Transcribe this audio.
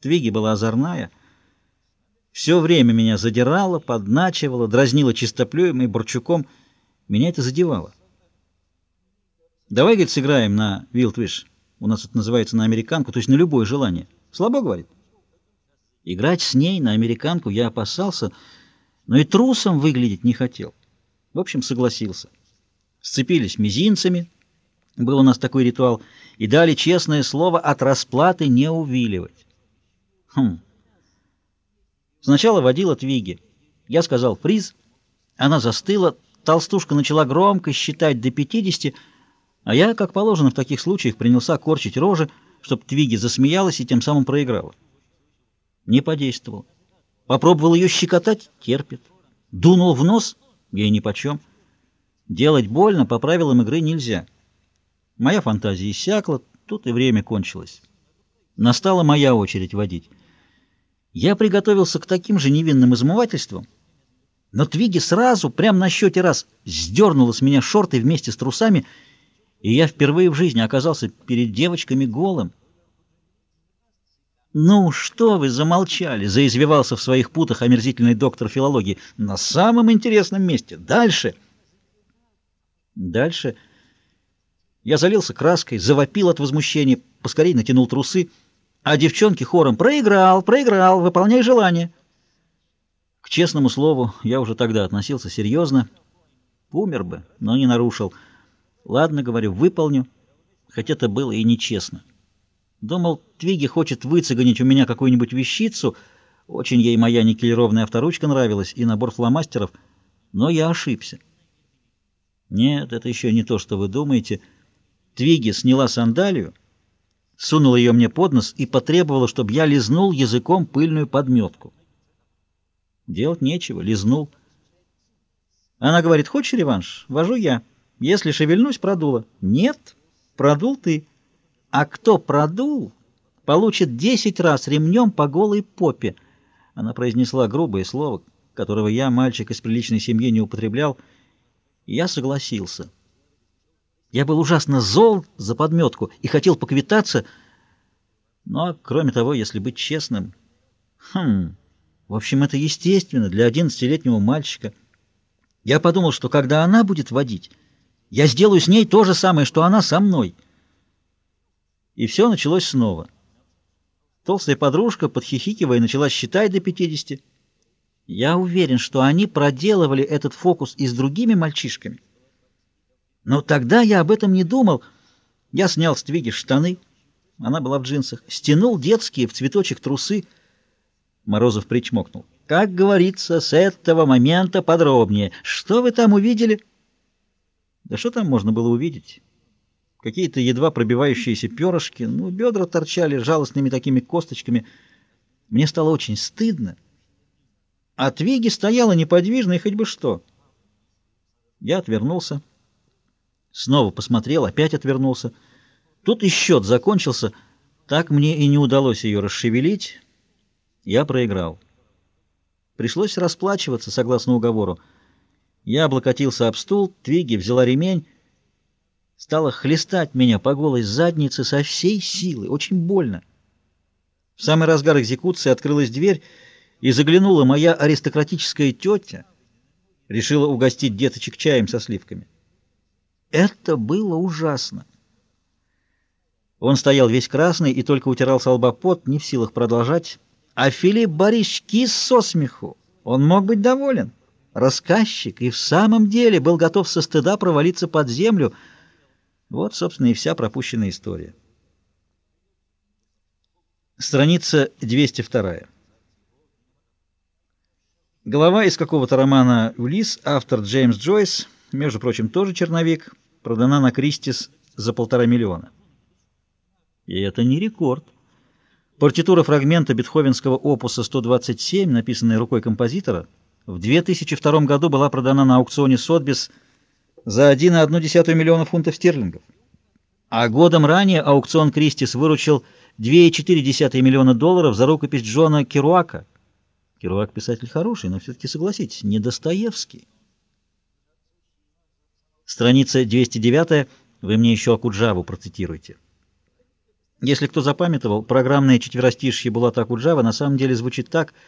Твиги была озорная. Все время меня задирала, подначивала, дразнила чистоплюем и борчуком. Меня это задевало. «Давай, говорит, сыграем на Вилтвиш. У нас это называется на американку, то есть на любое желание. Слабо, говорит?» Играть с ней на американку я опасался, но и трусом выглядеть не хотел. В общем, согласился. Сцепились мизинцами, был у нас такой ритуал, и дали честное слово от расплаты не увиливать. Хм. Сначала водила Твиги. Я сказал «фриз», она застыла, толстушка начала громко считать до пятидесяти, а я, как положено в таких случаях, принялся корчить рожи, чтобы Твиги засмеялась и тем самым проиграла. Не подействовал. Попробовал ее щекотать — терпит. Дунул в нос — ей нипочем. Делать больно по правилам игры нельзя. Моя фантазия иссякла, тут и время кончилось. Настала моя очередь водить. Я приготовился к таким же невинным измывательствам, но Твиги сразу, прямо на счете раз, сдернула с меня шорты вместе с трусами, и я впервые в жизни оказался перед девочками голым. «Ну, что вы замолчали?» — заизвивался в своих путах омерзительный доктор филологии. «На самом интересном месте. Дальше!» Дальше я залился краской, завопил от возмущения, поскорей натянул трусы, а девчонки хором «Проиграл, проиграл, выполняй желание». К честному слову, я уже тогда относился серьезно. Умер бы, но не нарушил. Ладно, говорю, выполню, хоть это было и нечестно. Думал, Твиги хочет выцеганить у меня какую-нибудь вещицу, очень ей моя никелированная авторучка нравилась и набор фломастеров, но я ошибся. Нет, это еще не то, что вы думаете. Твиги сняла сандалию, сунула ее мне под нос и потребовала, чтобы я лизнул языком пыльную подметку. Делать нечего, лизнул. Она говорит, хочешь реванш? Вожу я. Если шевельнусь, продула. Нет, продул ты. А кто продул, получит десять раз ремнем по голой попе. Она произнесла грубое слово, которого я, мальчик из приличной семьи, не употреблял, я согласился. Я был ужасно зол за подметку и хотел поквитаться, но, кроме того, если быть честным... Хм... В общем, это естественно для одиннадцатилетнего мальчика. Я подумал, что когда она будет водить, я сделаю с ней то же самое, что она со мной. И все началось снова. Толстая подружка, подхихикивая, начала считать до пятидесяти. Я уверен, что они проделывали этот фокус и с другими мальчишками. Но тогда я об этом не думал. Я снял с Твиги штаны, она была в джинсах, стянул детские в цветочек трусы. Морозов причмокнул. Как говорится, с этого момента подробнее. Что вы там увидели? Да что там можно было увидеть? Какие-то едва пробивающиеся перышки, ну, бедра торчали жалостными такими косточками. Мне стало очень стыдно. А Твиги стояла неподвижно и хоть бы что. Я отвернулся. Снова посмотрел, опять отвернулся. Тут и счет закончился. Так мне и не удалось ее расшевелить. Я проиграл. Пришлось расплачиваться, согласно уговору. Я облокотился об стул, Твиги взяла ремень, стала хлестать меня по голой заднице со всей силы, очень больно. В самый разгар экзекуции открылась дверь, и заглянула моя аристократическая тетя, решила угостить деточек чаем со сливками. Это было ужасно. Он стоял весь красный и только утирал со лба пот, не в силах продолжать. А Филипп Борисович кис со смеху. Он мог быть доволен. Рассказчик и в самом деле был готов со стыда провалиться под землю. Вот, собственно, и вся пропущенная история. Страница 202. Глава из какого-то романа «Улис», автор Джеймс Джойс, между прочим, тоже черновик, продана на Кристис за полтора миллиона. И это не рекорд. Партитура фрагмента бетховенского опуса 127, написанная рукой композитора, в 2002 году была продана на аукционе Сотбис за 1,1 миллиона фунтов стерлингов. А годом ранее аукцион Кристис выручил 2,4 миллиона долларов за рукопись Джона Керуака. Керуак писатель хороший, но все-таки согласитесь, не Достоевский. Страница 209, вы мне еще Акуджаву процитируйте. Если кто запамятовал, программное четверостишье Булата Акуджава на самом деле звучит так —